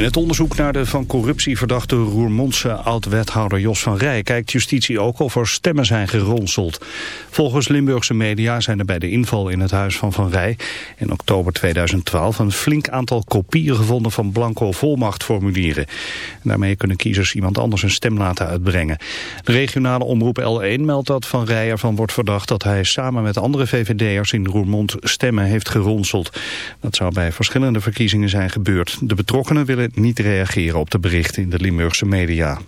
In het onderzoek naar de van corruptie verdachte Roermondse oud-wethouder Jos van Rij... kijkt justitie ook of er stemmen zijn geronseld. Volgens Limburgse media zijn er bij de inval in het huis van Van Rij... in oktober 2012 een flink aantal kopieën gevonden van blanco volmachtformulieren. Daarmee kunnen kiezers iemand anders een stem laten uitbrengen. De regionale omroep L1 meldt dat Van Rij ervan wordt verdacht... dat hij samen met andere VVD'ers in Roermond stemmen heeft geronseld. Dat zou bij verschillende verkiezingen zijn gebeurd. De betrokkenen willen niet reageren op de berichten in de Limburgse media.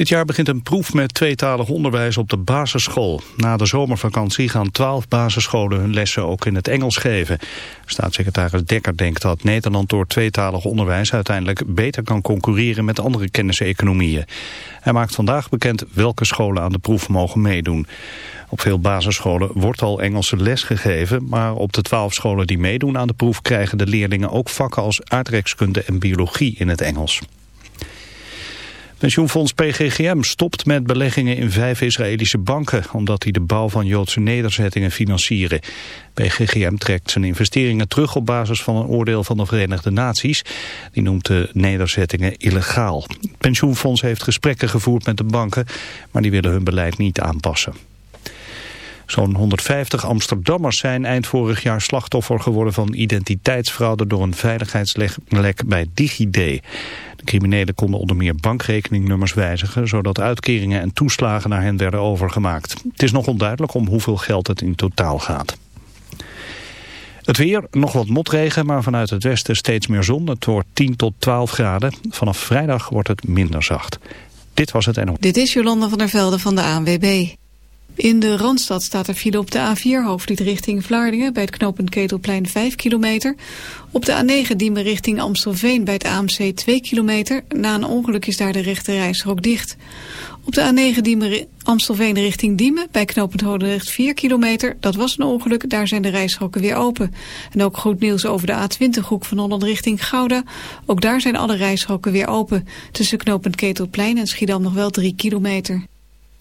Dit jaar begint een proef met tweetalig onderwijs op de basisschool. Na de zomervakantie gaan twaalf basisscholen hun lessen ook in het Engels geven. Staatssecretaris Dekker denkt dat Nederland door tweetalig onderwijs uiteindelijk beter kan concurreren met andere kenniseconomieën. Hij maakt vandaag bekend welke scholen aan de proef mogen meedoen. Op veel basisscholen wordt al Engelse les gegeven, maar op de twaalf scholen die meedoen aan de proef krijgen de leerlingen ook vakken als aardrijkskunde en biologie in het Engels. Pensioenfonds PGGM stopt met beleggingen in vijf Israëlische banken... omdat die de bouw van Joodse nederzettingen financieren. PGGM trekt zijn investeringen terug op basis van een oordeel van de Verenigde Naties. Die noemt de nederzettingen illegaal. Het pensioenfonds heeft gesprekken gevoerd met de banken... maar die willen hun beleid niet aanpassen. Zo'n 150 Amsterdammers zijn eind vorig jaar slachtoffer geworden van identiteitsfraude door een veiligheidslek bij DigiD. De criminelen konden onder meer bankrekeningnummers wijzigen, zodat uitkeringen en toeslagen naar hen werden overgemaakt. Het is nog onduidelijk om hoeveel geld het in totaal gaat. Het weer, nog wat motregen, maar vanuit het westen steeds meer zon. Het wordt 10 tot 12 graden. Vanaf vrijdag wordt het minder zacht. Dit was het NO. Dit is Jolanda van der Velde van de ANWB. In de Randstad staat er file op de A4 hoofdlied richting Vlaardingen... bij het knooppunt Ketelplein 5 kilometer. Op de A9 Diemen richting Amstelveen bij het AMC 2 kilometer. Na een ongeluk is daar de rechte reisrook dicht. Op de A9 Diemen Amstelveen richting Diemen bij knooppunt Hodendrecht 4 kilometer. Dat was een ongeluk, daar zijn de reisrokken weer open. En ook goed nieuws over de A20 hoek van Holland richting Gouda. Ook daar zijn alle reisrokken weer open. Tussen knooppunt Ketelplein en Schiedam nog wel 3 kilometer.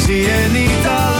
zie je niet alleen.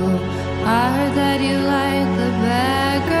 I heard that you like the bad girl.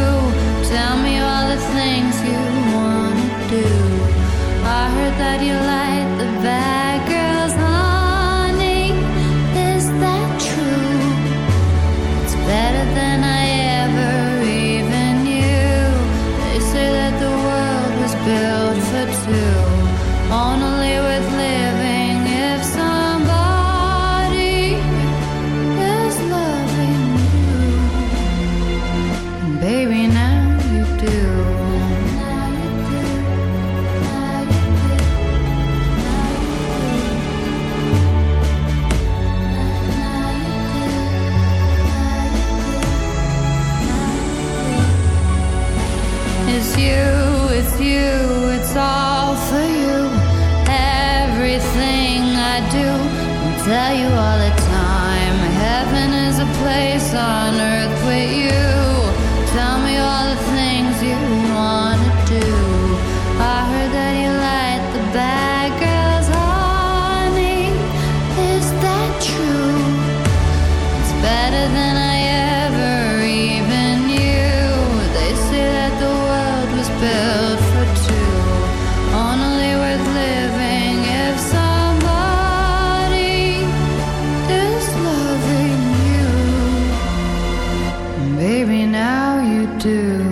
do.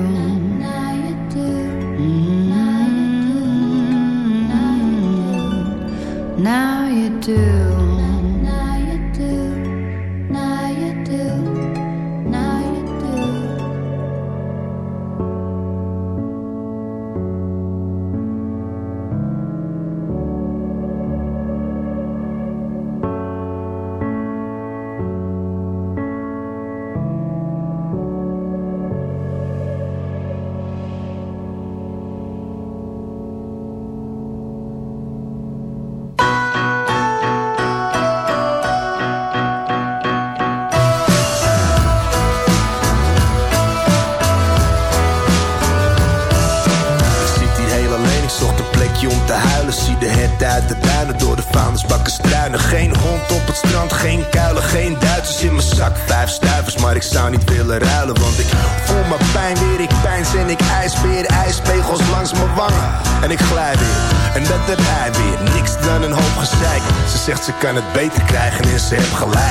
En het beter krijgen is ze heb gelijk.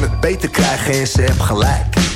kan het beter krijgen en ze heb gelijk.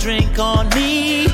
drink on me.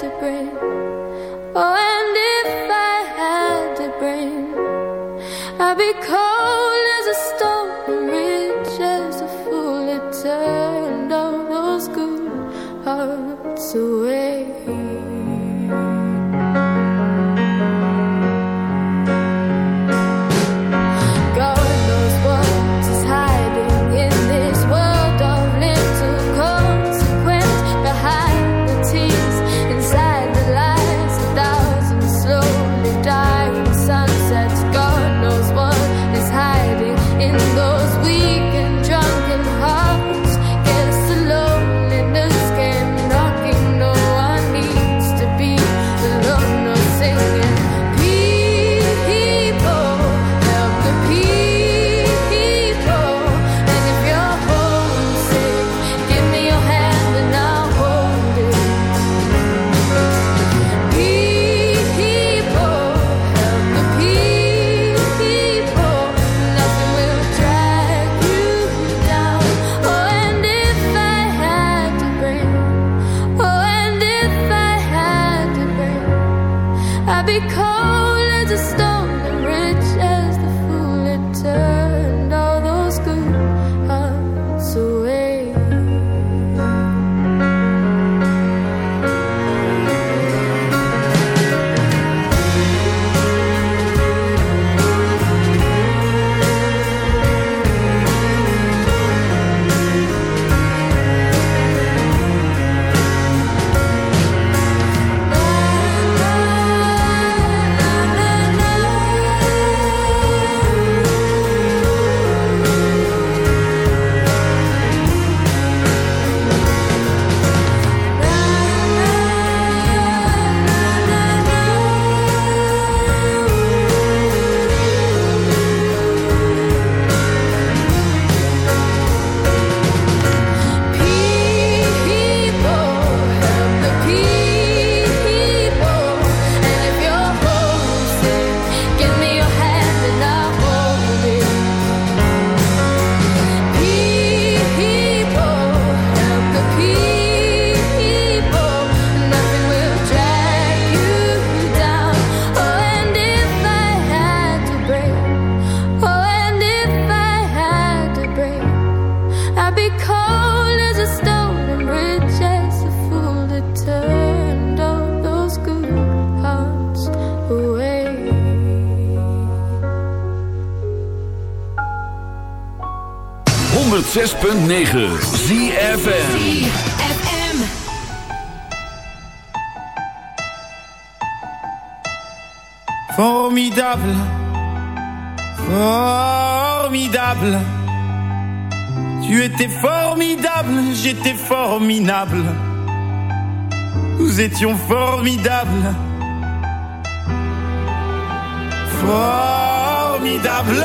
to break. 106.9 ZFM. Formidable, Formidable. Tu étais formidable, j'étais formidable. Nous étions formidables. Formidable.